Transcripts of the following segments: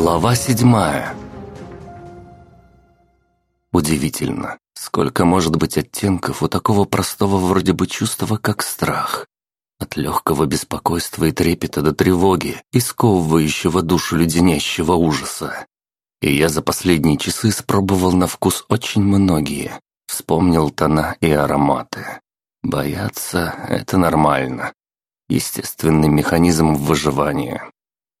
Глава седьмая Удивительно, сколько может быть оттенков у такого простого вроде бы чувства, как страх. От легкого беспокойства и трепета до тревоги, исковывающего душу леденящего ужаса. И я за последние часы спробовал на вкус очень многие. Вспомнил тона и ароматы. Бояться — это нормально. Естественный механизм выживания.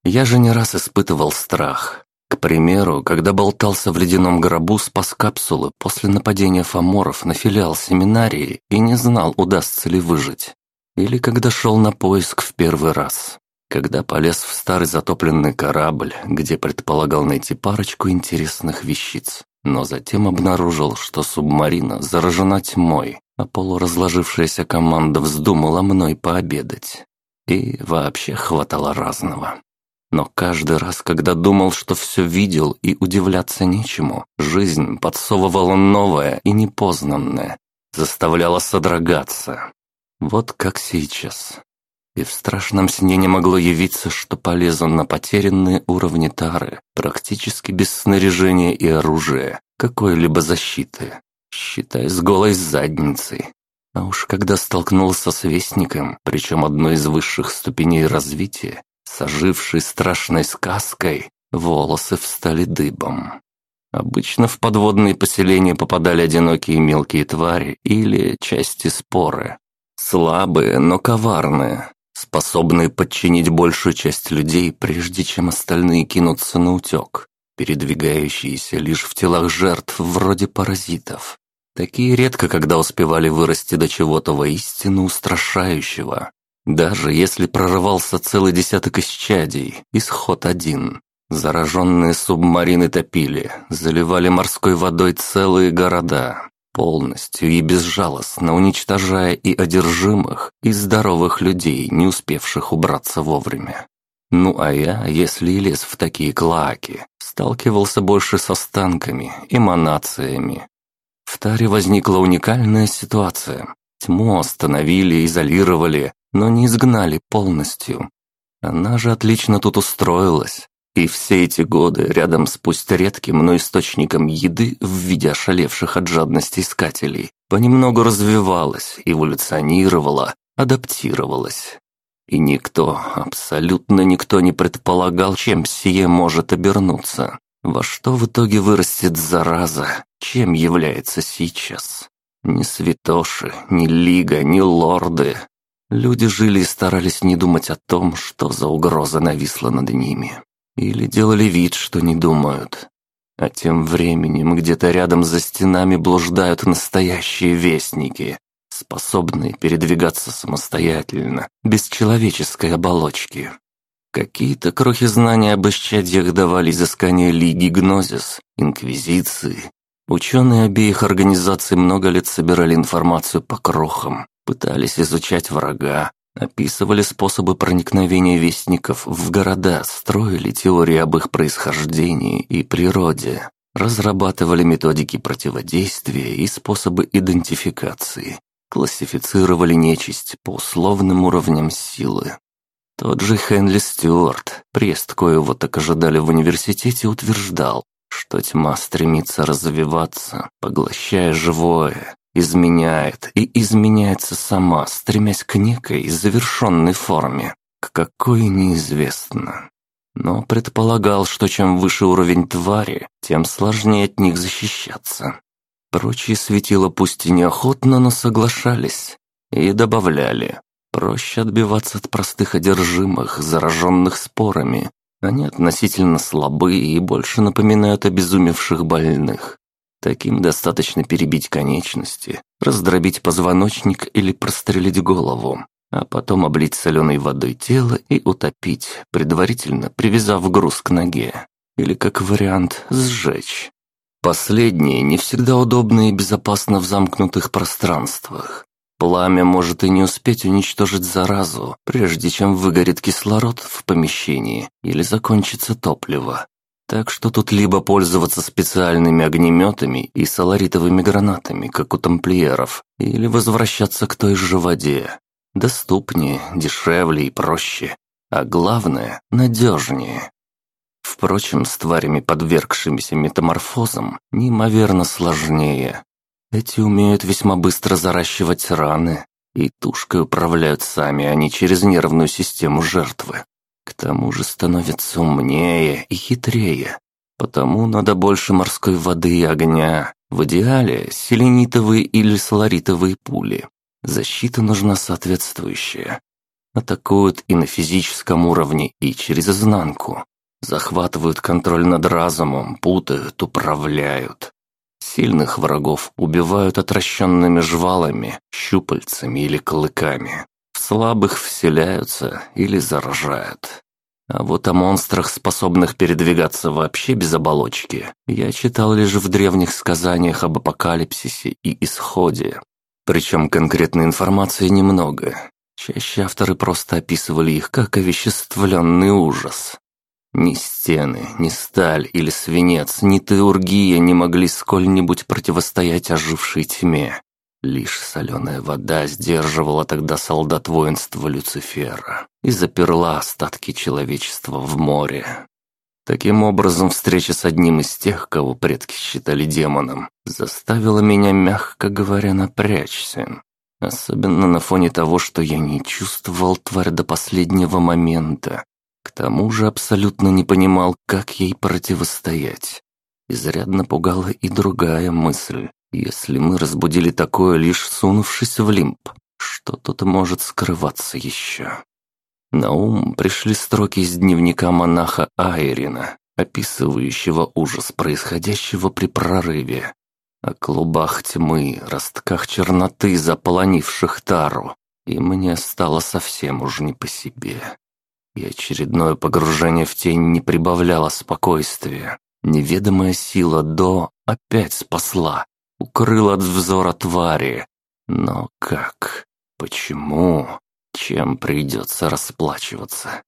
Я же не раз испытывал страх. К примеру, когда болтался в ледяном гробу спас капсулы после нападения фаморов на филиал семинарии и не знал, удастся ли выжить. Или когда шел на поиск в первый раз. Когда полез в старый затопленный корабль, где предполагал найти парочку интересных вещиц. Но затем обнаружил, что субмарина заражена тьмой, а полуразложившаяся команда вздумала мной пообедать. И вообще хватало разного. Но каждый раз, когда думал, что все видел и удивляться нечему, жизнь подсовывала новое и непознанное, заставляла содрогаться. Вот как сейчас. И в страшном сне не могло явиться, что полезу на потерянные уровни тары, практически без снаряжения и оружия, какой-либо защиты, считай с голой задницей. А уж когда столкнулся с Вестником, причем одной из высших ступеней развития, сожившей страшной сказкой, волосы встали дыбом. Обычно в подводные поселения попадали одинокие мелкие твари или части споры. Слабые, но коварные, способные подчинить большую часть людей, прежде чем остальные кинутся на утек, передвигающиеся лишь в телах жертв вроде паразитов. Такие редко когда успевали вырасти до чего-то воистину устрашающего. Даже если прорывался целый десяток исчадий, исход один. Зараженные субмарины топили, заливали морской водой целые города, полностью и безжалостно уничтожая и одержимых, и здоровых людей, не успевших убраться вовремя. Ну а я, если и лез в такие клаки, сталкивался больше с останками, эманациями. В Таре возникла уникальная ситуация. Тьму остановили, изолировали, но не изгнали полностью. Она же отлично тут устроилась. И все эти годы рядом с пусть редким, но источником еды в виде ошалевших от жадности искателей понемногу развивалась, эволюционировала, адаптировалась. И никто, абсолютно никто не предполагал, чем сие может обернуться. Во что в итоге вырастет зараза, чем является сейчас. Ни святоши, ни лига, ни лорды, Люди жили и старались не думать о том, что за угроза нависла над ними. Или делали вид, что не думают. А тем временем где-то рядом за стенами блуждают настоящие вестники, способные передвигаться самостоятельно, без человеческой оболочки. Какие-то крохи знаний об исчадьях давали изыскания Лиги Гнозис, Инквизиции. Ученые обеих организаций много лет собирали информацию по крохам, пытались изучать врага, описывали способы проникновения вестников в города, строили теории об их происхождении и природе, разрабатывали методики противодействия и способы идентификации, классифицировали нечисть по условным уровням силы. Тот же Хенли Стюарт, прест коего так ожидали в университете, утверждал, что тьма стремится развиваться, поглощая живое, изменяет и изменяется сама, стремясь к некой завершенной форме, к какой неизвестно. Но предполагал, что чем выше уровень твари, тем сложнее от них защищаться. Прочие светила пусть и неохотно, но соглашались и добавляли. Проще отбиваться от простых одержимых, зараженных спорами. Они относительно слабые и больше напоминают обезумевших больных. Таким достаточно перебить конечности, раздробить позвоночник или прострелить голову, а потом облить соленой водой тело и утопить, предварительно привязав груз к ноге. Или, как вариант, сжечь. Последнее не всегда удобно и безопасно в замкнутых пространствах. Пламя может и не успеть уничтожить заразу, прежде чем выгорит кислород в помещении или закончится топливо, так что тут либо пользоваться специальными огнеметами и соларитовыми гранатами, как у тамплиеров, или возвращаться к той же воде. Доступнее, дешевле и проще. А главное, надежнее. Впрочем, с тварями, подвергшимися метаморфозам, неимоверно сложнее. Эти умеют весьма быстро заращивать раны, и тушкой управляют сами, а не через нервную систему жертвы. К тому же становятся умнее и хитрее. Потому надо больше морской воды и огня. В идеале селенитовые или соларитовые пули. Защита нужна соответствующая. Атакуют и на физическом уровне, и через изнанку. Захватывают контроль над разумом, путают, управляют. Сильных врагов убивают отращенными жвалами, щупальцами или клыками. Слабых вселяются или заражают. А вот о монстрах, способных передвигаться вообще без оболочки, я читал лишь в древних сказаниях об апокалипсисе и исходе. Причем конкретной информации немного. Чаще авторы просто описывали их как овеществленный ужас. Ни стены, ни сталь или свинец, ни теургия не могли сколь-нибудь противостоять ожившей тьме. Лишь соленая вода сдерживала тогда солдат воинства Люцифера и заперла остатки человечества в море. Таким образом, встреча с одним из тех, кого предки считали демоном, заставила меня, мягко говоря, напрячься. Особенно на фоне того, что я не чувствовал тварь до последнего момента. К тому же абсолютно не понимал, как ей противостоять. Изрядно пугала и другая мысль. Если мы разбудили такое, лишь сунувшись в лимб, что тут может скрываться еще? На ум пришли строки из дневника монаха Айрина, описывающего ужас происходящего при прорыве. О клубах тьмы, ростках черноты, заполонивших тару. И мне стало совсем уж не по себе. И очередное погружение в тень не прибавляло спокойствия. Неведомая сила до опять спасла, укрыл от взора твари. Но как? Почему? Чем придется расплачиваться?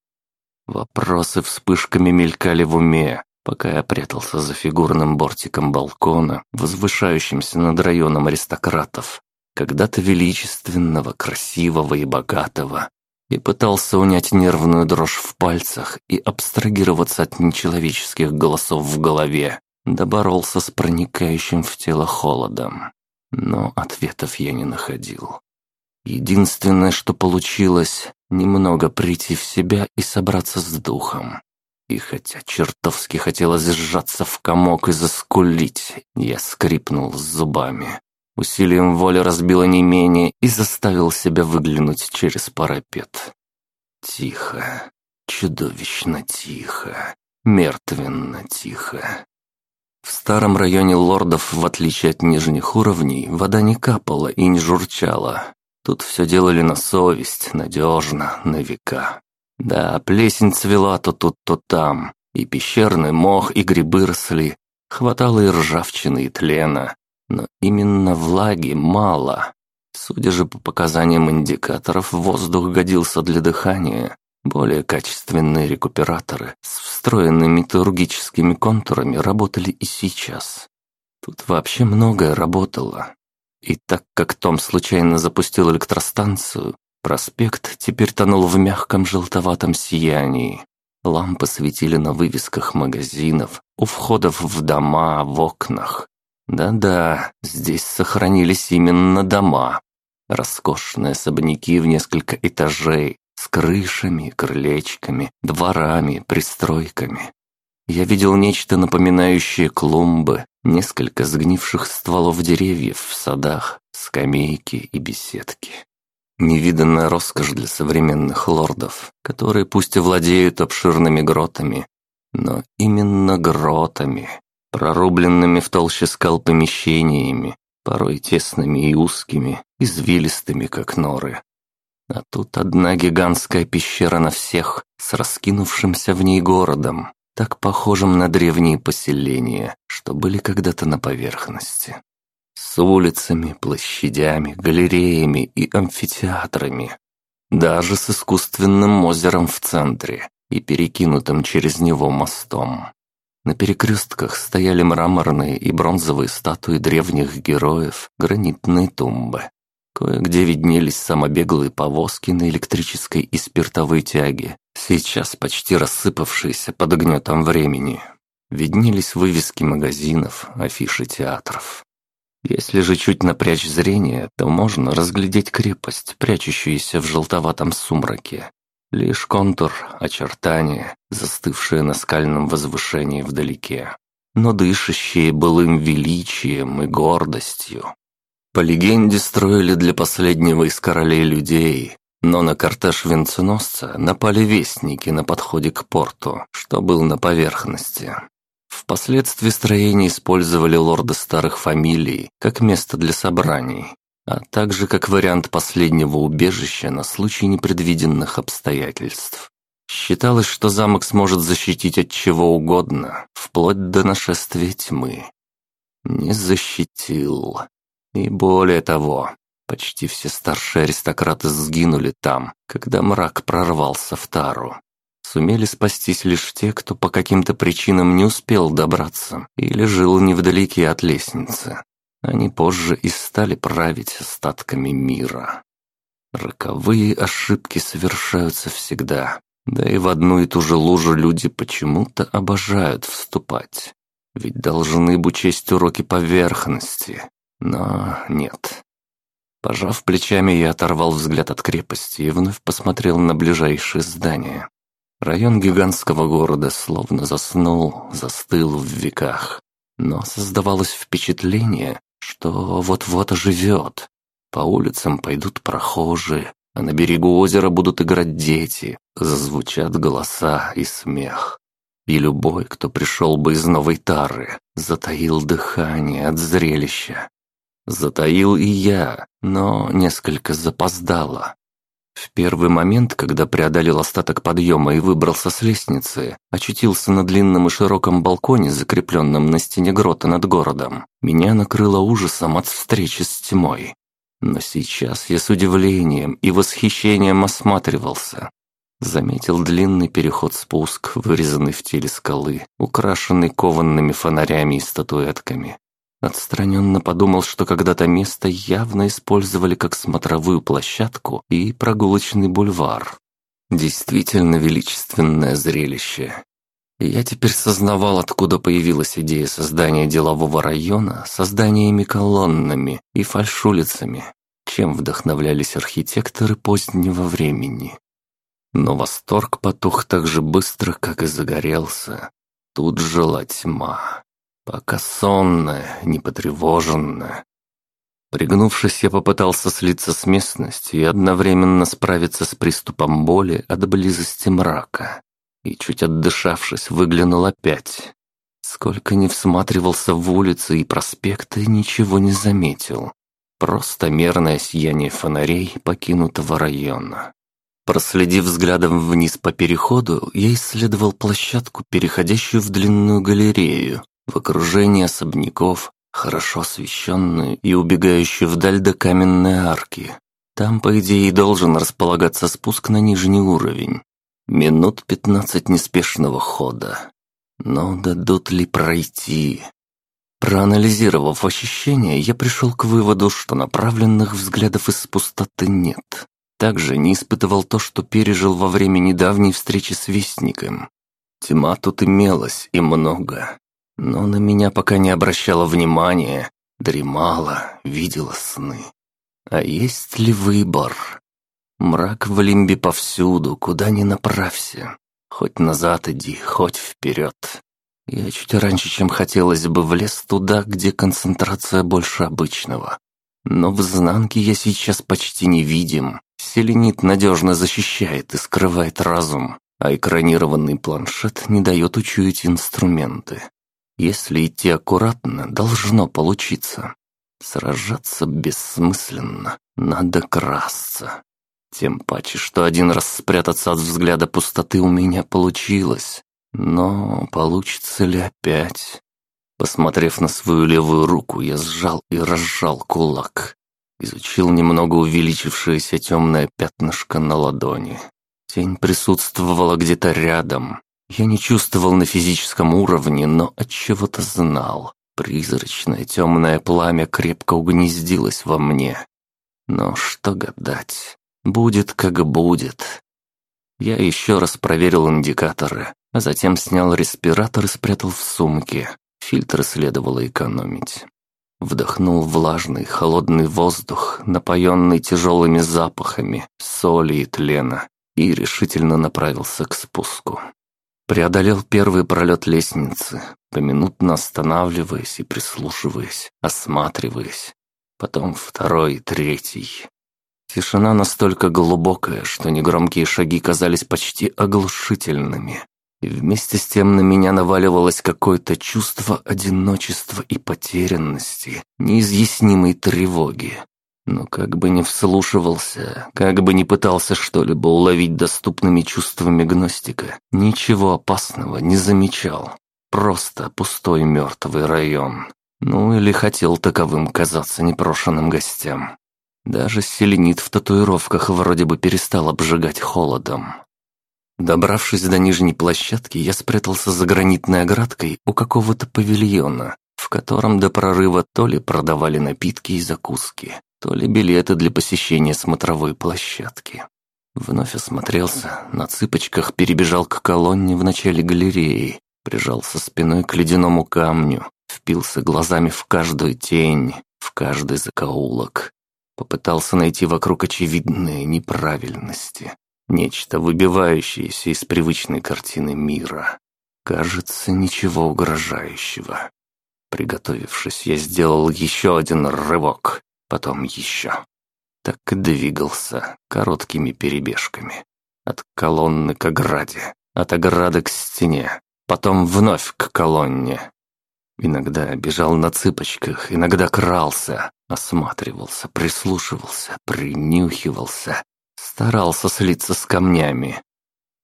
Вопросы вспышками мелькали в уме, пока я прятался за фигурным бортиком балкона, возвышающимся над районом аристократов, когда-то величественного, красивого и богатого, и пытался унять нервную дрожь в пальцах и абстрагироваться от нечеловеческих голосов в голове, доборолся с проникающим в тело холодом. Но ответов я не находил. Единственное, что получилось, немного прийти в себя и собраться с духом. И хотя чертовски хотелось сжаться в комок и заскулить, я скрипнул зубами. Усилием воли разбило не менее и заставил себя выглянуть через парапет. Тихо, чудовищно тихо, мертвенно тихо. В старом районе лордов, в отличие от нижних уровней, вода не капала и не журчала. Тут все делали на совесть, надежно, на века. Да, плесень цвела то тут, то там, и пещерный мох, и грибы росли, хватало и ржавчины, и тлена, но именно влаги мало. Судя же по показаниям индикаторов, воздух годился для дыхания, более качественные рекуператоры с встроенными металлургическими контурами работали и сейчас. Тут вообще многое работало. И так как Том случайно запустил электростанцию, проспект теперь тонул в мягком желтоватом сиянии. Лампы светили на вывесках магазинов, у входов в дома, в окнах. Да-да, здесь сохранились именно дома. Роскошные особняки в несколько этажей, с крышами, крылечками, дворами, пристройками. Я видел нечто напоминающее клумбы, несколько сгнивших стволов деревьев в садах, скамейки и беседки. Невиданная роскошь для современных лордов, которые пусть и владеют обширными гротами, но именно гротами, прорубленными в толще скал помещениями, порой тесными и узкими, извилистыми, как норы, а тут одна гигантская пещера на всех, с раскинувшимся в ней городом, так похожим на древние поселения, что были когда-то на поверхности. С улицами, площадями, галереями и амфитеатрами. Даже с искусственным озером в центре и перекинутым через него мостом. На перекрестках стояли мраморные и бронзовые статуи древних героев, гранитные тумбы. Кое-где виднелись самобеглые повозки на электрической и спиртовой тяге сейчас почти рассыпавшиеся под гнетом времени. Виднелись вывески магазинов, афиши театров. Если же чуть напрячь зрение, то можно разглядеть крепость, прячущуюся в желтоватом сумраке. Лишь контур, очертания, застывшие на скальном возвышении вдалеке, но дышащие былым величием и гордостью. По легенде строили для последнего из королей людей, но на кортеж венценосца напали вестники на подходе к порту, что был на поверхности. Впоследствии строение использовали лорды старых фамилий как место для собраний, а также как вариант последнего убежища на случай непредвиденных обстоятельств. Считалось, что замок сможет защитить от чего угодно, вплоть до нашествия тьмы. Не защитил. И более того, почти все старшие аристократы сгинули там, когда мрак прорвался в Тару. Сумели спастись лишь те, кто по каким-то причинам не успел добраться или жил невдалеке от лестницы. Они позже и стали править остатками мира. Роковые ошибки совершаются всегда, да и в одну и ту же лужу люди почему-то обожают вступать. Ведь должны бы учесть уроки поверхности, но нет. Пожав плечами, я оторвал взгляд от крепости и вновь посмотрел на ближайшее здание. Район гигантского города словно заснул, застыл в веках. Но создавалось впечатление, что вот-вот оживет. По улицам пойдут прохожие, а на берегу озера будут играть дети, зазвучат голоса и смех. И любой, кто пришел бы из Новой Тары, затаил дыхание от зрелища. Затаил и я, но несколько запоздало. В первый момент, когда преодолел остаток подъема и выбрался с лестницы, очутился на длинном и широком балконе, закрепленном на стене грота над городом, меня накрыло ужасом от встречи с тьмой. Но сейчас я с удивлением и восхищением осматривался. Заметил длинный переход-спуск, вырезанный в теле скалы, украшенный кованными фонарями и статуэтками, Отстраненно подумал, что когда-то место явно использовали как смотровую площадку и прогулочный бульвар. Действительно величественное зрелище. я теперь сознавал, откуда появилась идея создания делового района созданиями колоннами и фальшулицами, чем вдохновлялись архитекторы позднего времени. Но восторг потух так же быстро, как и загорелся. Тут жила тьма. Пока сонная, непотревоженная. Пригнувшись, я попытался слиться с местностью и одновременно справиться с приступом боли от близости мрака. И чуть отдышавшись, выглянул опять. Сколько не всматривался в улицы и проспекты, ничего не заметил. Просто мерное сияние фонарей покинутого района. Проследив взглядом вниз по переходу, я исследовал площадку, переходящую в длинную галерею, в окружении особняков, хорошо освещенную и убегающую вдаль до каменной арки. Там, по идее, и должен располагаться спуск на нижний уровень. Минут пятнадцать неспешного хода. Но дадут ли пройти? Проанализировав ощущения, я пришел к выводу, что направленных взглядов из пустоты нет. Также не испытывал то, что пережил во время недавней встречи с Вестником. Тьма тут имелась и много, но на меня пока не обращала внимания, дремала, видела сны. А есть ли выбор? Мрак в лимбе повсюду, куда ни направься. Хоть назад иди, хоть вперед. Я чуть раньше, чем хотелось бы, влез туда, где концентрация больше обычного. Но в изнанке я сейчас почти невидим. Селенит надежно защищает и скрывает разум, а экранированный планшет не дает учуять инструменты. Если идти аккуратно, должно получиться. Сражаться бессмысленно, надо красться. Тем паче, что один раз спрятаться от взгляда пустоты у меня получилось. Но получится ли опять? Посмотрев на свою левую руку, я сжал и разжал кулак. Изучил немного увеличившееся темное пятнышко на ладони. Тень присутствовала где-то рядом, я не чувствовал на физическом уровне, но от чего-то знал. Призрачное темное пламя крепко угнездилось во мне. Но что гадать? Будет как будет. Я еще раз проверил индикаторы, а затем снял респиратор и спрятал в сумке. Фильтры следовало экономить. Вдохнул влажный, холодный воздух, напоенный тяжелыми запахами, соли и тлена, и решительно направился к спуску. Преодолел первый пролет лестницы, поминутно останавливаясь и прислушиваясь, осматриваясь. Потом второй, третий. Тишина настолько глубокая, что негромкие шаги казались почти оглушительными. И вместе с тем на меня наваливалось какое-то чувство одиночества и потерянности, неизъяснимой тревоги. Но как бы ни вслушивался, как бы ни пытался что-либо уловить доступными чувствами гностика, ничего опасного не замечал. Просто пустой мертвый район. Ну или хотел таковым казаться непрошенным гостям. Даже селенит в татуировках вроде бы перестал обжигать холодом. Добравшись до нижней площадки, я спрятался за гранитной оградкой у какого-то павильона, в котором до прорыва то ли продавали напитки и закуски, то ли билеты для посещения смотровой площадки. Вновь осмотрелся, на цыпочках перебежал к колонне в начале галереи, прижался спиной к ледяному камню, впился глазами в каждую тень, в каждый закоулок. Попытался найти вокруг очевидные неправильности, Нечто, выбивающееся из привычной картины мира. Кажется, ничего угрожающего. Приготовившись, я сделал еще один рывок, потом еще. Так и двигался короткими перебежками. От колонны к ограде, от ограды к стене, потом вновь к колонне. Иногда бежал на цыпочках, иногда крался, осматривался, прислушивался, принюхивался, Старался слиться с камнями.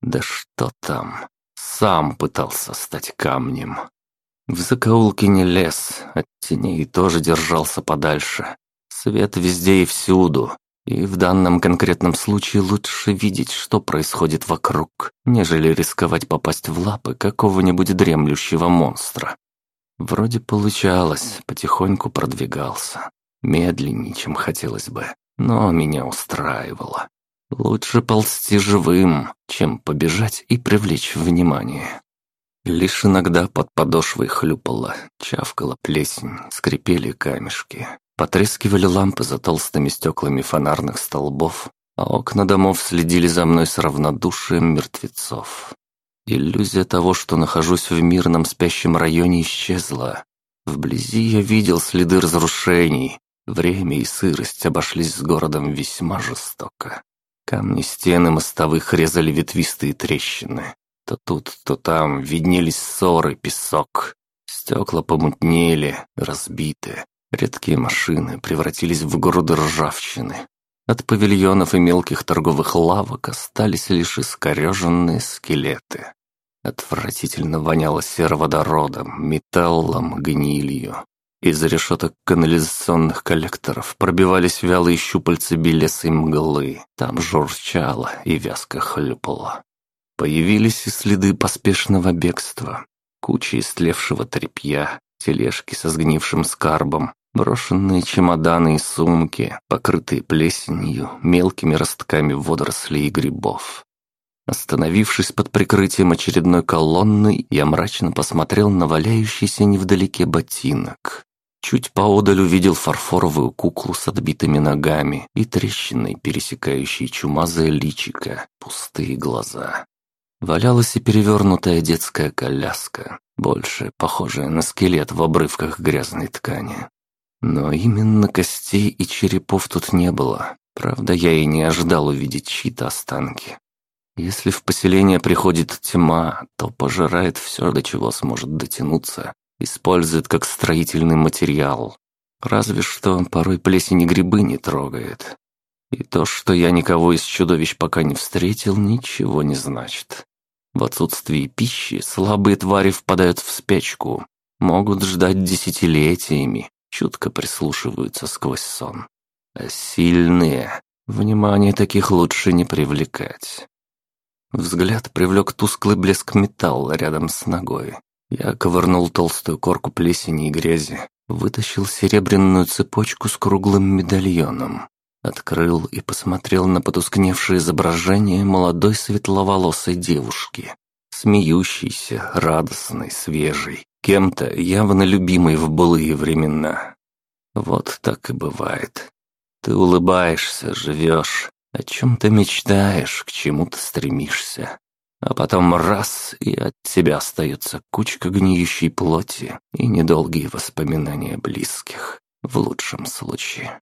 Да что там, сам пытался стать камнем. В закоулке не лез, от теней тоже держался подальше. Свет везде и всюду, и в данном конкретном случае лучше видеть, что происходит вокруг, нежели рисковать попасть в лапы какого-нибудь дремлющего монстра. Вроде получалось, потихоньку продвигался. Медленнее, чем хотелось бы, но меня устраивало. Лучше ползти живым, чем побежать и привлечь внимание. Лишь иногда под подошвой хлюпала, чавкала плесень, скрипели камешки. Потрескивали лампы за толстыми стеклами фонарных столбов, а окна домов следили за мной с равнодушием мертвецов. Иллюзия того, что нахожусь в мирном спящем районе, исчезла. Вблизи я видел следы разрушений. Время и сырость обошлись с городом весьма жестоко. Камни стены мостовых резали ветвистые трещины. То тут, то там виднелись ссоры, песок. Стекла помутнели, разбиты. Редкие машины превратились в груды ржавчины. От павильонов и мелких торговых лавок остались лишь искореженные скелеты. Отвратительно воняло сероводородом, металлом, гнилью. Из решеток канализационных коллекторов пробивались вялые щупальца белесой мглы. Там журчало и вязко хлюпало. Появились и следы поспешного бегства. Куча истлевшего тряпья, тележки со сгнившим скарбом, брошенные чемоданы и сумки, покрытые плесенью, мелкими ростками водорослей и грибов. Остановившись под прикрытием очередной колонны, я мрачно посмотрел на валяющийся невдалеке ботинок. Чуть поодаль увидел фарфоровую куклу с отбитыми ногами и трещиной, пересекающей чумазое личико, пустые глаза. Валялась и перевернутая детская коляска, больше похожая на скелет в обрывках грязной ткани. Но именно костей и черепов тут не было. Правда, я и не ожидал увидеть чьи-то останки. Если в поселение приходит тьма, то пожирает все, до чего сможет дотянуться, использует как строительный материал. Разве что порой плесень и грибы не трогает. И то, что я никого из чудовищ пока не встретил, ничего не значит. В отсутствии пищи слабые твари впадают в спячку, могут ждать десятилетиями, чутко прислушиваются сквозь сон. А сильные, внимание таких лучше не привлекать. Взгляд привлек тусклый блеск металла рядом с ногой. Я ковырнул толстую корку плесени и грязи, вытащил серебряную цепочку с круглым медальоном. Открыл и посмотрел на потускневшее изображение молодой светловолосой девушки. Смеющейся, радостной, свежей, кем-то явно любимой в былые времена. Вот так и бывает. Ты улыбаешься, живешь, о чем-то мечтаешь, к чему-то стремишься. А потом раз, и от тебя остается кучка гниющей плоти и недолгие воспоминания близких, в лучшем случае.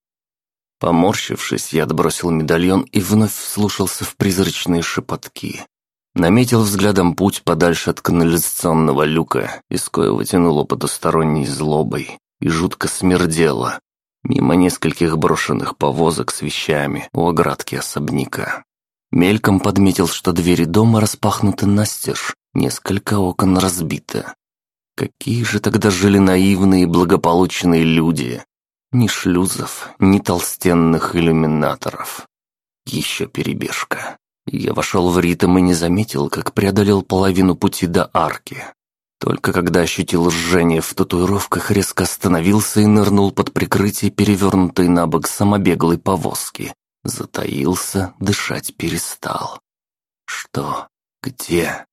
Поморщившись, я отбросил медальон и вновь вслушался в призрачные шепотки. Наметил взглядом путь подальше от канализационного люка, из коего тянуло потусторонней злобой, и жутко смердело. Мимо нескольких брошенных повозок с вещами у оградки особняка. Мельком подметил, что двери дома распахнуты настежь, несколько окон разбито. Какие же тогда жили наивные и благополучные люди, ни шлюзов, ни толстенных иллюминаторов. Еще перебежка. Я вошел в ритм и не заметил, как преодолел половину пути до арки. Только когда ощутил жжение в татуировках, резко остановился и нырнул под прикрытие перевернутой на бок самобеглой повозки. Затаился, дышать перестал. Что? Где?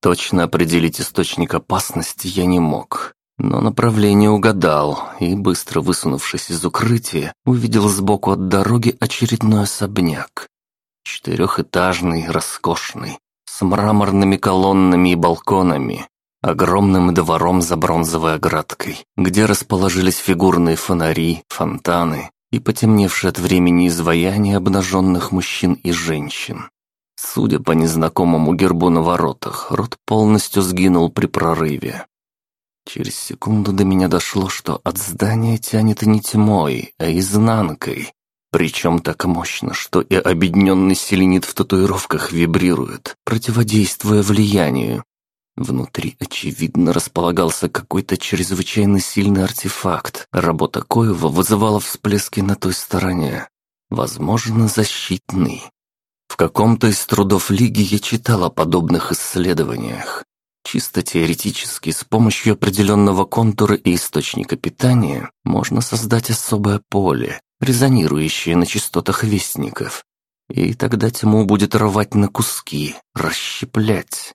Точно определить источник опасности я не мог. Но направление угадал и, быстро высунувшись из укрытия, увидел сбоку от дороги очередной особняк. Четырехэтажный, роскошный, с мраморными колоннами и балконами, огромным двором за бронзовой оградкой, где расположились фигурные фонари, фонтаны и потемневшие от времени изваяния обнаженных мужчин и женщин. Судя по незнакомому гербу на воротах, рот полностью сгинул при прорыве. Через секунду до меня дошло, что от здания тянет не тьмой, а изнанкой. Причем так мощно, что и обедненный селенит в татуировках вибрирует, противодействуя влиянию. Внутри, очевидно, располагался какой-то чрезвычайно сильный артефакт, работа коего вызывала всплески на той стороне. Возможно, защитный. В каком-то из трудов Лиги я читал о подобных исследованиях. Чисто теоретически, с помощью определенного контура и источника питания можно создать особое поле, резонирующее на частотах вестников. И тогда тьму будет рвать на куски, расщеплять.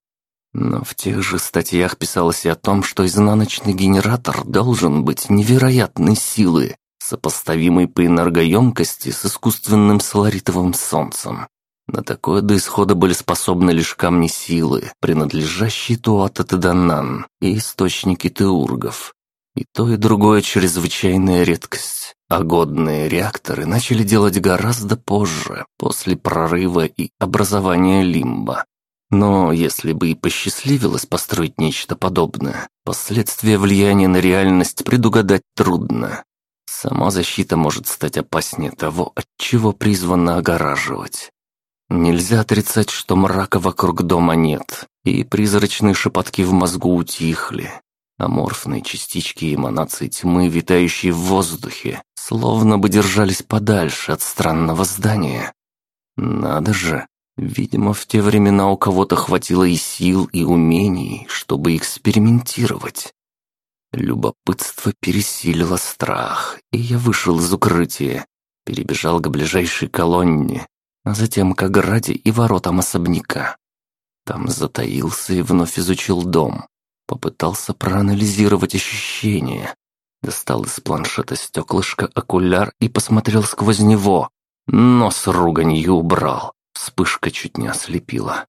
Но в тех же статьях писалось и о том, что изнаночный генератор должен быть невероятной силы, сопоставимой по энергоемкости с искусственным соларитовым солнцем. На такое до исхода были способны лишь камни силы, принадлежащие Туата Теданан и источники теургов. И то, и другое чрезвычайная редкость, а годные реакторы начали делать гораздо позже, после прорыва и образования лимба. Но если бы и посчастливилось построить нечто подобное, последствия влияния на реальность предугадать трудно. Сама защита может стать опаснее того, от чего призвана огораживать. Нельзя отрицать, что мрака вокруг дома нет, и призрачные шепотки в мозгу утихли. Аморфные частички эманации тьмы, витающие в воздухе, словно бы держались подальше от странного здания. Надо же, видимо, в те времена у кого-то хватило и сил, и умений, чтобы экспериментировать. Любопытство пересилило страх, и я вышел из укрытия, перебежал к ближайшей колонне, а затем к ограде и воротам особняка. Там затаился и вновь изучил дом. Попытался проанализировать ощущения. Достал из планшета стеклышко, окуляр и посмотрел сквозь него. Нос руганью убрал. Вспышка чуть не ослепила.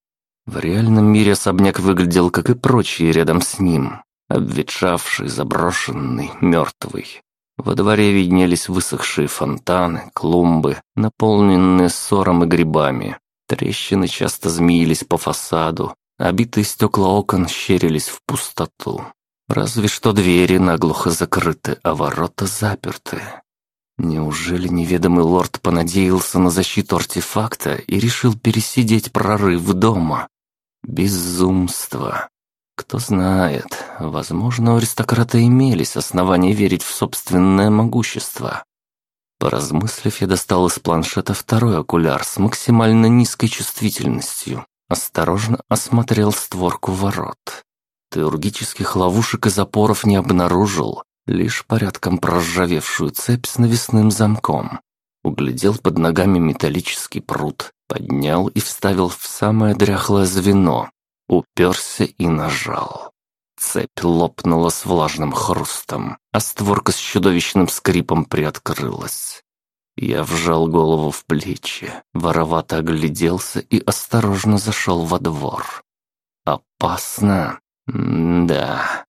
В реальном мире особняк выглядел, как и прочие рядом с ним. Обветшавший, заброшенный, мертвый. Во дворе виднелись высохшие фонтаны, клумбы, наполненные ссором и грибами. Трещины часто змеились по фасаду, обитые стекла окон щерились в пустоту. Разве что двери наглухо закрыты, а ворота заперты. Неужели неведомый лорд понадеялся на защиту артефакта и решил пересидеть прорыв дома? Безумство. Кто знает, возможно, у аристократа имелись основания верить в собственное могущество. Поразмыслив, я достал из планшета второй окуляр с максимально низкой чувствительностью. Осторожно осмотрел створку ворот. Теургических ловушек и запоров не обнаружил, лишь порядком проржавевшую цепь с навесным замком. углядел под ногами металлический пруд, поднял и вставил в самое дряхлое звено, уперся и нажал. Цепь лопнула с влажным хрустом, а створка с чудовищным скрипом приоткрылась. Я вжал голову в плечи, воровато огляделся и осторожно зашел во двор. Опасно? Да.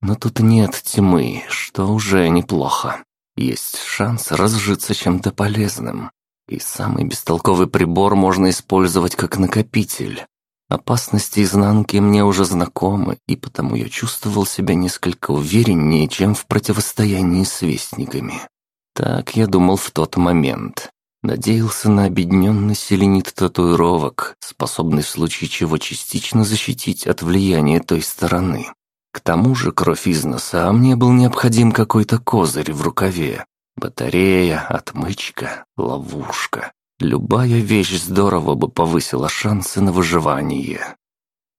Но тут нет тьмы, что уже неплохо. Есть шанс разжиться чем-то полезным. И самый бестолковый прибор можно использовать как накопитель. Опасности изнанки мне уже знакомы, и потому я чувствовал себя несколько увереннее, чем в противостоянии с вестниками. Так я думал в тот момент. Надеялся на объединенный селенит татуировок, способный в случае чего частично защитить от влияния той стороны. К тому же кровь из носа, а мне был необходим какой-то козырь в рукаве. Батарея, отмычка, ловушка. Любая вещь здорово бы повысила шансы на выживание.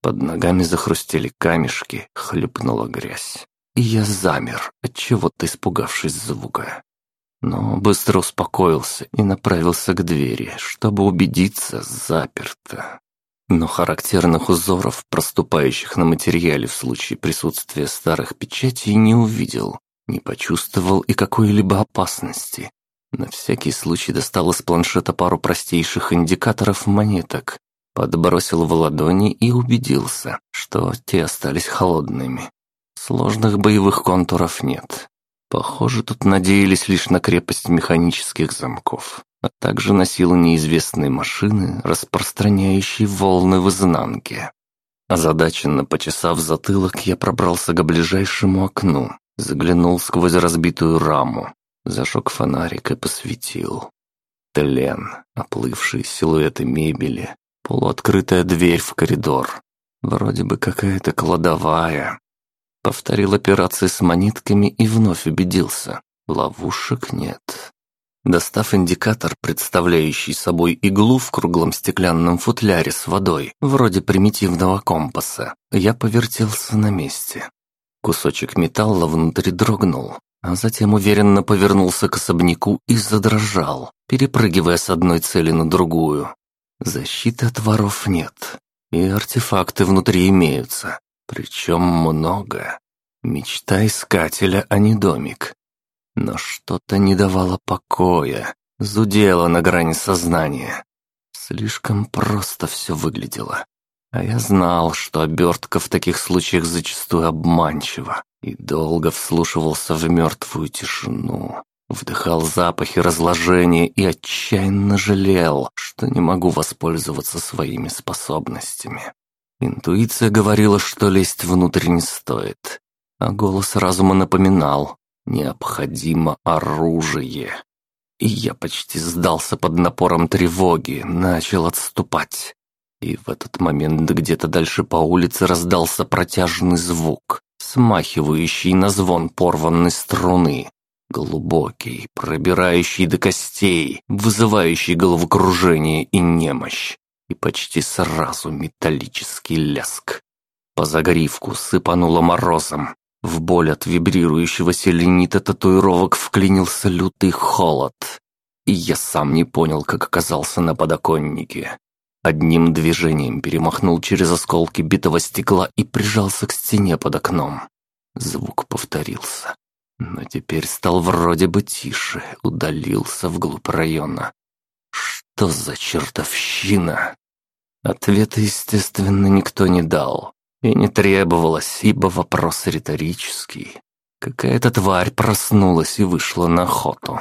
Под ногами захрустели камешки, хлюпнула грязь. И я замер, отчего-то испугавшись звука. Но быстро успокоился и направился к двери, чтобы убедиться, заперто но характерных узоров, проступающих на материале в случае присутствия старых печатей, не увидел, не почувствовал и какой-либо опасности. На всякий случай достал из планшета пару простейших индикаторов монеток, подбросил в ладони и убедился, что те остались холодными. Сложных боевых контуров нет. Похоже, тут надеялись лишь на крепость механических замков а также на силу неизвестной машины, распространяющей волны в изнанке. Озадаченно почесав затылок, я пробрался к ближайшему окну, заглянул сквозь разбитую раму, зажег фонарик и посветил. Тлен, оплывшие силуэты мебели, полуоткрытая дверь в коридор. Вроде бы какая-то кладовая. Повторил операции с монетками и вновь убедился. Ловушек нет. Достав индикатор, представляющий собой иглу в круглом стеклянном футляре с водой, вроде примитивного компаса, я повертелся на месте. Кусочек металла внутри дрогнул, а затем уверенно повернулся к особняку и задрожал, перепрыгивая с одной цели на другую. Защиты от воров нет, и артефакты внутри имеются, причем много. Мечта искателя, а не домик. Но что-то не давало покоя, зудело на грани сознания. Слишком просто все выглядело. А я знал, что обертка в таких случаях зачастую обманчива, и долго вслушивался в мертвую тишину. Вдыхал запахи разложения и отчаянно жалел, что не могу воспользоваться своими способностями. Интуиция говорила, что лезть внутрь не стоит, а голос разума напоминал, Необходимо оружие. И я почти сдался под напором тревоги, начал отступать. И в этот момент где-то дальше по улице раздался протяжный звук, смахивающий на звон порванной струны. Глубокий, пробирающий до костей, вызывающий головокружение и немощь. И почти сразу металлический ляск. По загривку сыпануло морозом, в боль от вибрирующего селенита татуировок вклинился лютый холод. И я сам не понял, как оказался на подоконнике. Одним движением перемахнул через осколки битого стекла и прижался к стене под окном. Звук повторился. Но теперь стал вроде бы тише, удалился вглубь района. Что за чертовщина? Ответа, естественно, никто не дал. И не требовалось, ибо вопрос риторический. Какая-то тварь проснулась и вышла на охоту.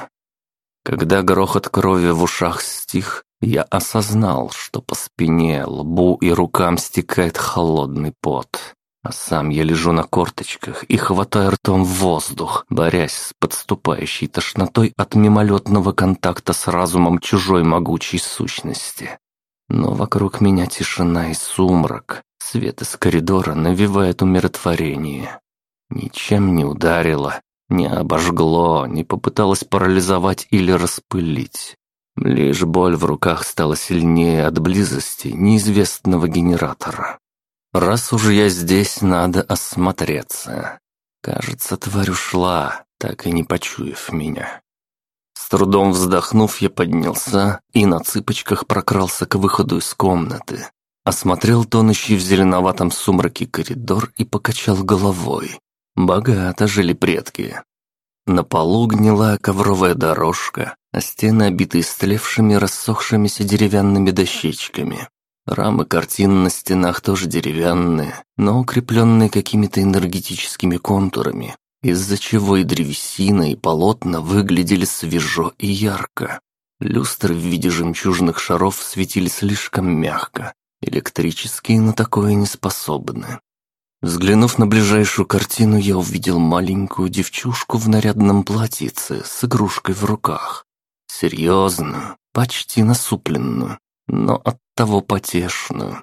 Когда грохот крови в ушах стих, я осознал, что по спине, лбу и рукам стекает холодный пот. А сам я лежу на корточках и хватаю ртом воздух, борясь с подступающей тошнотой от мимолетного контакта с разумом чужой могучей сущности. Но вокруг меня тишина и сумрак, Свет из коридора навевает умиротворение. Ничем не ударило, не обожгло, не попыталось парализовать или распылить. Лишь боль в руках стала сильнее от близости неизвестного генератора. Раз уж я здесь, надо осмотреться. Кажется, тварь ушла, так и не почуяв меня. Трудом вздохнув, я поднялся и на цыпочках прокрался к выходу из комнаты. Осмотрел тонущий в зеленоватом сумраке коридор и покачал головой. Богато жили предки. На полу гнилая ковровая дорожка, а стены обиты истлевшими рассохшимися деревянными дощечками. Рамы картин на стенах тоже деревянные, но укрепленные какими-то энергетическими контурами, из-за чего и древесина, и полотна выглядели свежо и ярко. Люстры в виде жемчужных шаров светили слишком мягко, электрические на такое не способны. Взглянув на ближайшую картину, я увидел маленькую девчушку в нарядном платьице с игрушкой в руках. Серьезную, почти насупленную, но оттого потешную.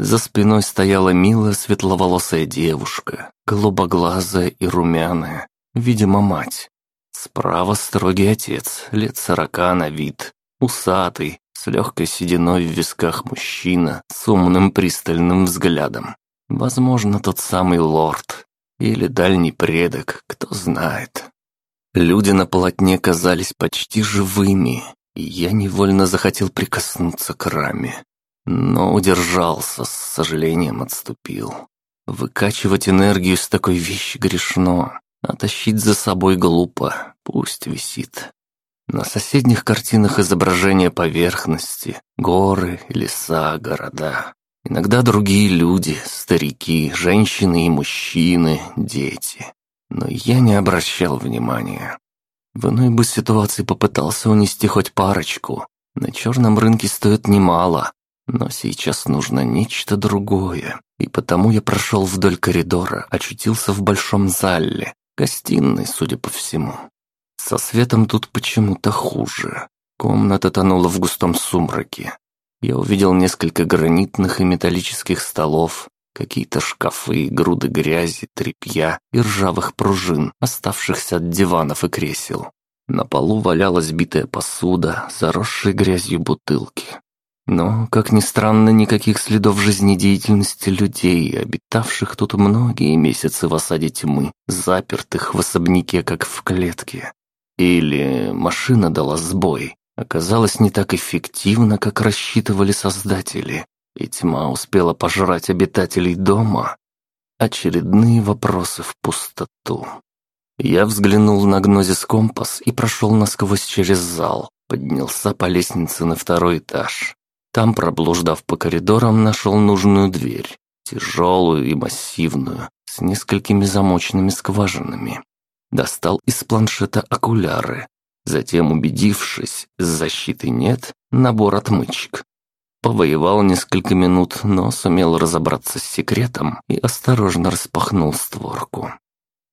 За спиной стояла милая светловолосая девушка, голубоглазая и румяная, видимо, мать. Справа строгий отец, лет сорока на вид, усатый, с легкой сединой в висках мужчина, с умным пристальным взглядом. Возможно, тот самый лорд. Или дальний предок, кто знает. Люди на полотне казались почти живыми, и я невольно захотел прикоснуться к раме. Но удержался, с сожалением отступил. Выкачивать энергию с такой вещи грешно, а тащить за собой глупо, пусть висит. На соседних картинах изображения поверхности, горы, леса, города. Иногда другие люди, старики, женщины и мужчины, дети. Но я не обращал внимания. В иной бы ситуации попытался унести хоть парочку. На черном рынке стоит немало, но сейчас нужно нечто другое. И потому я прошел вдоль коридора, очутился в большом зале, гостиной, судя по всему. Со светом тут почему-то хуже. Комната тонула в густом сумраке я увидел несколько гранитных и металлических столов, какие-то шкафы, груды грязи, тряпья и ржавых пружин, оставшихся от диванов и кресел. На полу валялась битая посуда, заросшие грязью бутылки. Но, как ни странно, никаких следов жизнедеятельности людей, обитавших тут многие месяцы в осаде тьмы, запертых в особняке, как в клетке. Или машина дала сбой, оказалось не так эффективно, как рассчитывали создатели, и тьма успела пожрать обитателей дома. Очередные вопросы в пустоту. Я взглянул на гнозис компас и прошел насквозь через зал, поднялся по лестнице на второй этаж. Там, проблуждав по коридорам, нашел нужную дверь, тяжелую и массивную, с несколькими замочными скважинами. Достал из планшета окуляры, Затем, убедившись, защиты нет, набор отмычек. Повоевал несколько минут, но сумел разобраться с секретом и осторожно распахнул створку.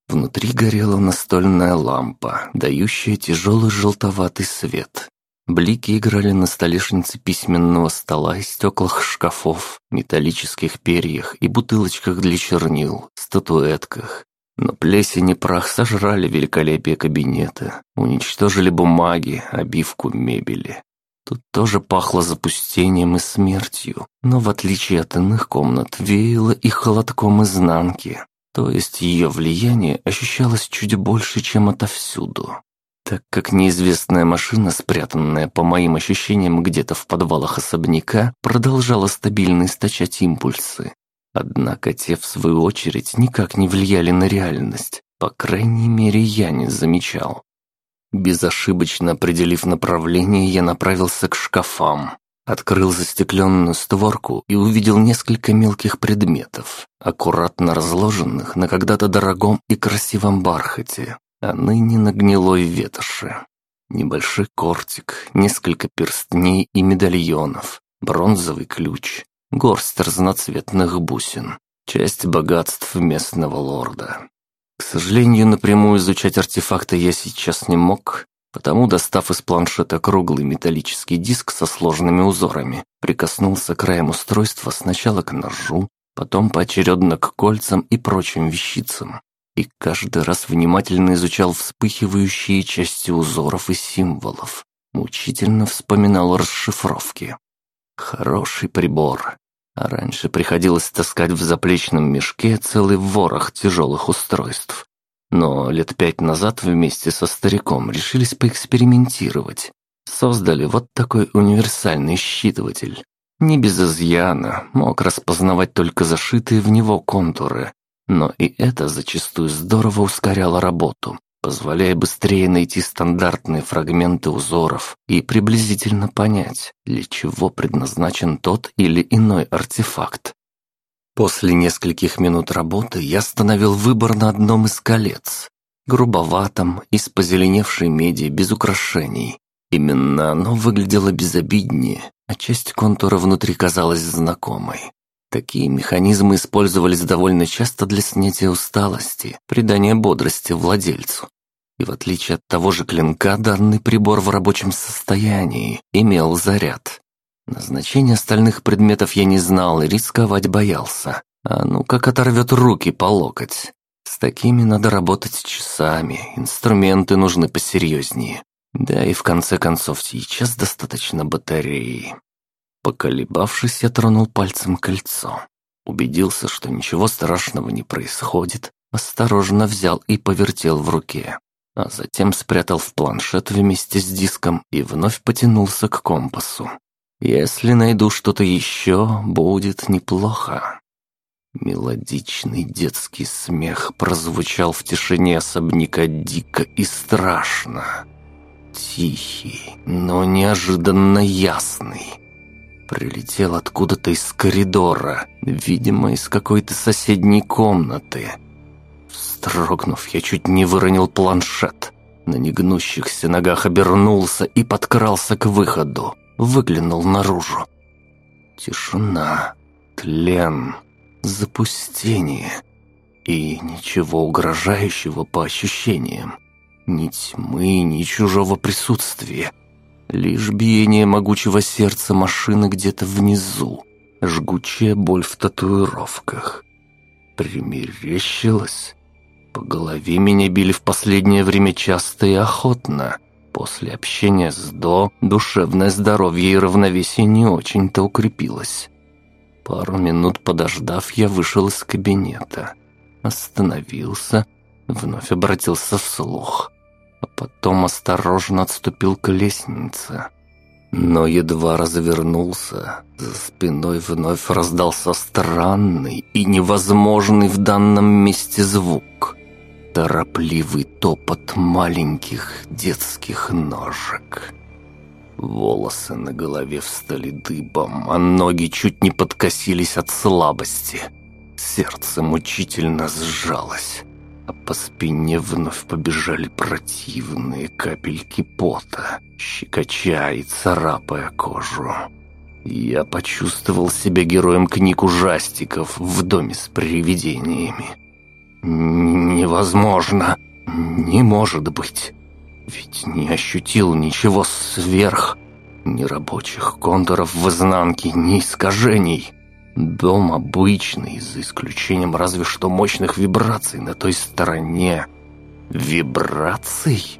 Внутри горела настольная лампа, дающая тяжелый желтоватый свет. Блики играли на столешнице письменного стола и стеклах шкафов, металлических перьях и бутылочках для чернил, статуэтках, но плесень и прах сожрали великолепие кабинета, уничтожили бумаги, обивку мебели. Тут тоже пахло запустением и смертью, но в отличие от иных комнат веяло и холодком изнанки, то есть ее влияние ощущалось чуть больше, чем отовсюду. Так как неизвестная машина, спрятанная по моим ощущениям где-то в подвалах особняка, продолжала стабильно источать импульсы, Однако те, в свою очередь, никак не влияли на реальность. По крайней мере, я не замечал. Безошибочно определив направление, я направился к шкафам. Открыл застекленную створку и увидел несколько мелких предметов, аккуратно разложенных на когда-то дорогом и красивом бархате, а ныне на гнилой ветоши. Небольшой кортик, несколько перстней и медальонов, бронзовый ключ, горсть разноцветных бусин, часть богатств местного лорда. К сожалению, напрямую изучать артефакты я сейчас не мог, потому, достав из планшета круглый металлический диск со сложными узорами, прикоснулся краем устройства сначала к ножу, потом поочередно к кольцам и прочим вещицам, и каждый раз внимательно изучал вспыхивающие части узоров и символов, мучительно вспоминал расшифровки. Хороший прибор. А раньше приходилось таскать в заплечном мешке целый ворох тяжелых устройств. но лет пять назад вместе со стариком решились поэкспериментировать. Создали вот такой универсальный считыватель. Не без изъяна, мог распознавать только зашитые в него контуры. Но и это зачастую здорово ускоряло работу, позволяя быстрее найти стандартные фрагменты узоров и приблизительно понять, для чего предназначен тот или иной артефакт. После нескольких минут работы я остановил выбор на одном из колец, грубоватом, из позеленевшей меди, без украшений. Именно оно выглядело безобиднее, а часть контура внутри казалась знакомой. Такие механизмы использовались довольно часто для снятия усталости, придания бодрости владельцу. И в отличие от того же клинка, данный прибор в рабочем состоянии имел заряд. Назначение остальных предметов я не знал и рисковать боялся. А ну как оторвет руки по локоть. С такими надо работать часами, инструменты нужны посерьезнее. Да и в конце концов сейчас достаточно батареи. Поколебавшись, я тронул пальцем кольцо. Убедился, что ничего страшного не происходит, осторожно взял и повертел в руке, а затем спрятал в планшет вместе с диском и вновь потянулся к компасу. Если найду что-то еще, будет неплохо. Мелодичный детский смех прозвучал в тишине особняка дико и страшно. Тихий, но неожиданно ясный. Прилетел откуда-то из коридора, видимо, из какой-то соседней комнаты. Встрогнув, я чуть не выронил планшет. На негнущихся ногах обернулся и подкрался к выходу выглянул наружу. Тишина, тлен, запустение и ничего угрожающего по ощущениям. Ни тьмы, ни чужого присутствия. Лишь биение могучего сердца машины где-то внизу, жгучая боль в татуировках. Примерещилось. По голове меня били в последнее время часто и охотно. После общения с До душевное здоровье и равновесие не очень-то укрепилось. Пару минут подождав, я вышел из кабинета. Остановился, вновь обратился вслух, а потом осторожно отступил к лестнице. Но едва развернулся, за спиной вновь раздался странный и невозможный в данном месте звук торопливый топот маленьких детских ножек. Волосы на голове встали дыбом, а ноги чуть не подкосились от слабости. Сердце мучительно сжалось, а по спине вновь побежали противные капельки пота, щекоча и царапая кожу. Я почувствовал себя героем книг ужастиков в доме с привидениями. «Невозможно! Не может быть! Ведь не ощутил ничего сверх, ни рабочих контуров в изнанке, ни искажений. Дом обычный, за исключением разве что мощных вибраций на той стороне. Вибраций?»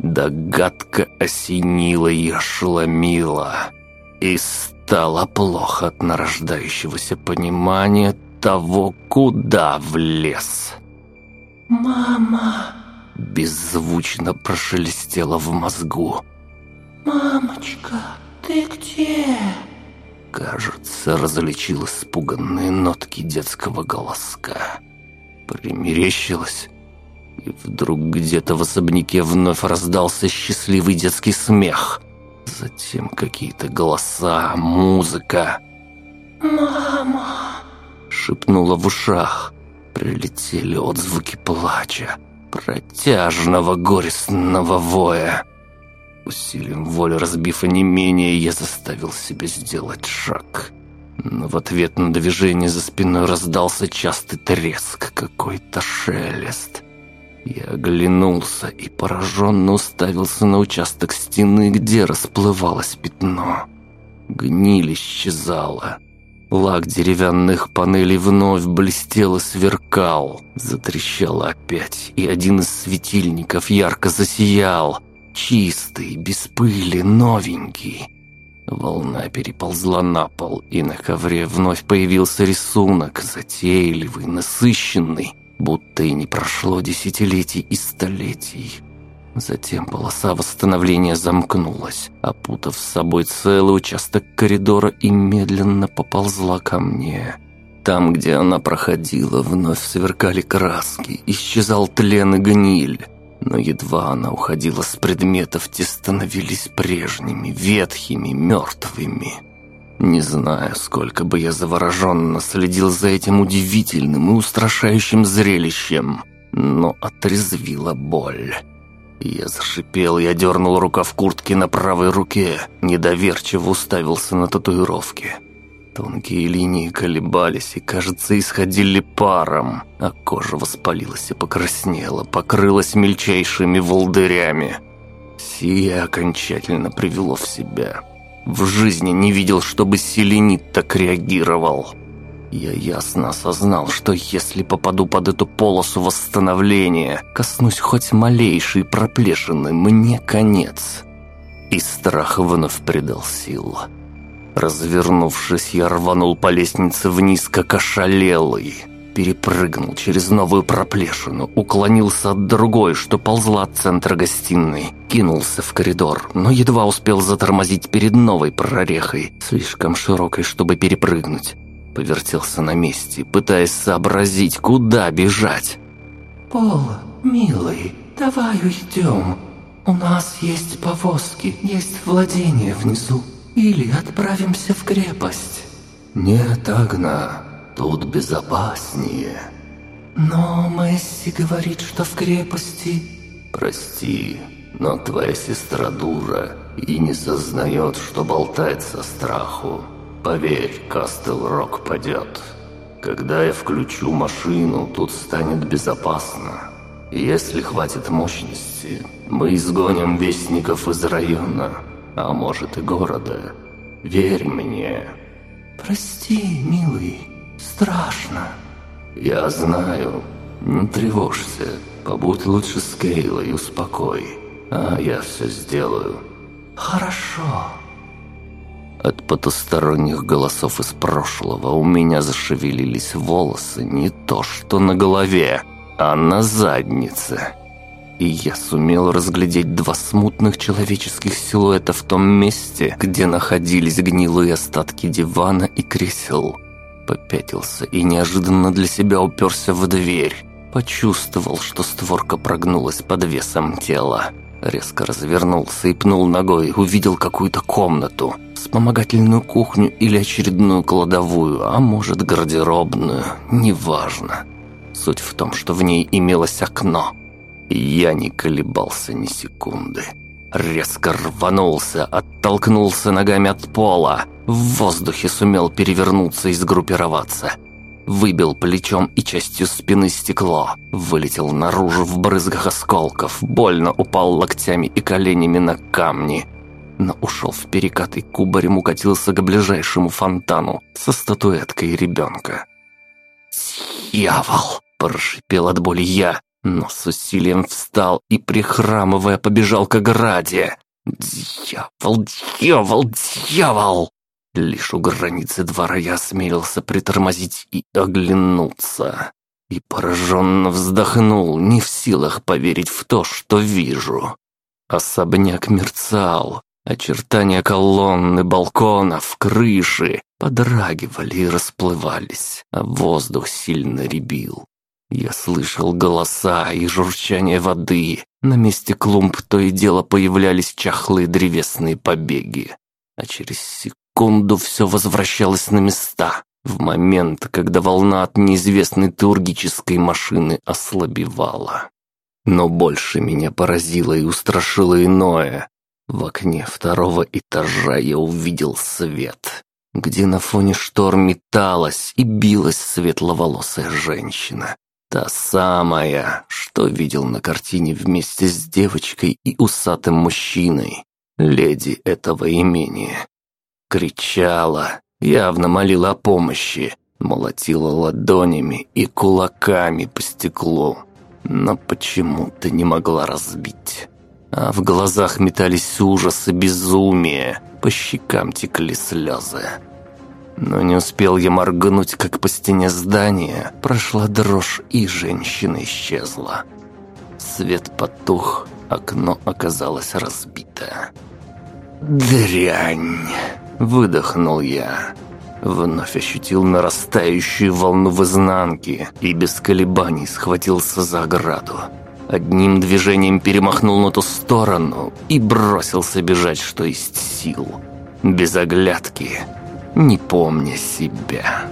Догадка осенила и ошеломила. И стало плохо от нарождающегося понимания того, куда влез. «Мама!» Беззвучно прошелестело в мозгу. «Мамочка, ты где?» Кажется, различил испуганные нотки детского голоска. Примерещилось. И вдруг где-то в особняке вновь раздался счастливый детский смех. Затем какие-то голоса, музыка. «Мама!» шепнула в ушах. Прилетели отзвуки плача, протяжного горестного воя. Усилием воли разбив онемение, я заставил себя сделать шаг. Но в ответ на движение за спиной раздался частый треск, какой-то шелест. Я оглянулся и пораженно уставился на участок стены, где расплывалось пятно. Гниль исчезала. Лак деревянных панелей вновь блестел и сверкал. Затрещал опять, и один из светильников ярко засиял. Чистый, без пыли, новенький. Волна переползла на пол, и на ковре вновь появился рисунок, затейливый, насыщенный, будто и не прошло десятилетий и столетий. Затем полоса восстановления замкнулась, опутав с собой целый участок коридора и медленно поползла ко мне. Там, где она проходила, вновь сверкали краски, исчезал тлен и гниль. Но едва она уходила с предметов, те становились прежними, ветхими, мертвыми. Не знаю, сколько бы я завороженно следил за этим удивительным и устрашающим зрелищем, но отрезвила боль. Я зашипел и одернул рукав куртки на правой руке, недоверчиво уставился на татуировки. Тонкие линии колебались и, кажется, исходили паром, а кожа воспалилась и покраснела, покрылась мельчайшими волдырями. Сие окончательно привело в себя. В жизни не видел, чтобы селенит так реагировал. Я ясно осознал, что если попаду под эту полосу восстановления, коснусь хоть малейшей проплешины, мне конец. И страх вновь придал сил. Развернувшись, я рванул по лестнице вниз, как ошалелый. Перепрыгнул через новую проплешину, уклонился от другой, что ползла от центра гостиной. Кинулся в коридор, но едва успел затормозить перед новой прорехой, слишком широкой, чтобы перепрыгнуть повертелся на месте, пытаясь сообразить, куда бежать. «Пол, милый, давай уйдем. У нас есть повозки, есть владение внизу. Или отправимся в крепость». «Нет, Агна, тут безопаснее». «Но Месси говорит, что в крепости...» «Прости, но твоя сестра дура и не сознает, что болтает со страху. Поверь, Кастел-Рок падет. Когда я включу машину, тут станет безопасно. Если хватит мощности, мы изгоним вестников из района, а может и города. Верь мне. Прости, милый, страшно. Я знаю. Не тревожься. Побудь лучше с Кейлой, успокой. А я все сделаю. Хорошо. От потусторонних голосов из прошлого у меня зашевелились волосы не то что на голове, а на заднице. И я сумел разглядеть два смутных человеческих силуэта в том месте, где находились гнилые остатки дивана и кресел. Попятился и неожиданно для себя уперся в дверь. Почувствовал, что створка прогнулась под весом тела. Резко развернулся и пнул ногой, увидел какую-то комнату – вспомогательную кухню или очередную кладовую, а может гардеробную, неважно. Суть в том, что в ней имелось окно. Я не колебался ни секунды. Резко рванулся, оттолкнулся ногами от пола. В воздухе сумел перевернуться и сгруппироваться. Выбил плечом и частью спины стекло. Вылетел наружу в брызгах осколков. Больно упал локтями и коленями на камни но ушел в перекат и кубарем укатился к ближайшему фонтану со статуэткой ребенка. «Дьявол!» – прошипел от боли я, но с усилием встал и, прихрамывая, побежал к ограде. «Дьявол, дьявол, дьявол!» Лишь у границы двора я осмелился притормозить и оглянуться. И пораженно вздохнул, не в силах поверить в то, что вижу. Особняк мерцал, Очертания колонны, балконов, крыши подрагивали и расплывались, а воздух сильно ребил. Я слышал голоса и журчание воды. На месте клумб то и дело появлялись чахлые древесные побеги. А через секунду все возвращалось на места. В момент, когда волна от неизвестной тургической машины ослабевала. Но больше меня поразило и устрашило иное. В окне второго этажа я увидел свет, где на фоне штор металась и билась светловолосая женщина. Та самая, что видел на картине вместе с девочкой и усатым мужчиной, леди этого имения. Кричала, явно молила о помощи, молотила ладонями и кулаками по стеклу, но почему-то не могла разбить а в глазах метались ужас и безумие, по щекам текли слезы. Но не успел я моргнуть, как по стене здания прошла дрожь, и женщина исчезла. Свет потух, окно оказалось разбито. «Дрянь!» – выдохнул я. Вновь ощутил нарастающую волну в изнанке и без колебаний схватился за ограду. Одним движением перемахнул на ту сторону и бросился бежать, что есть сил. Без оглядки, не помня себя.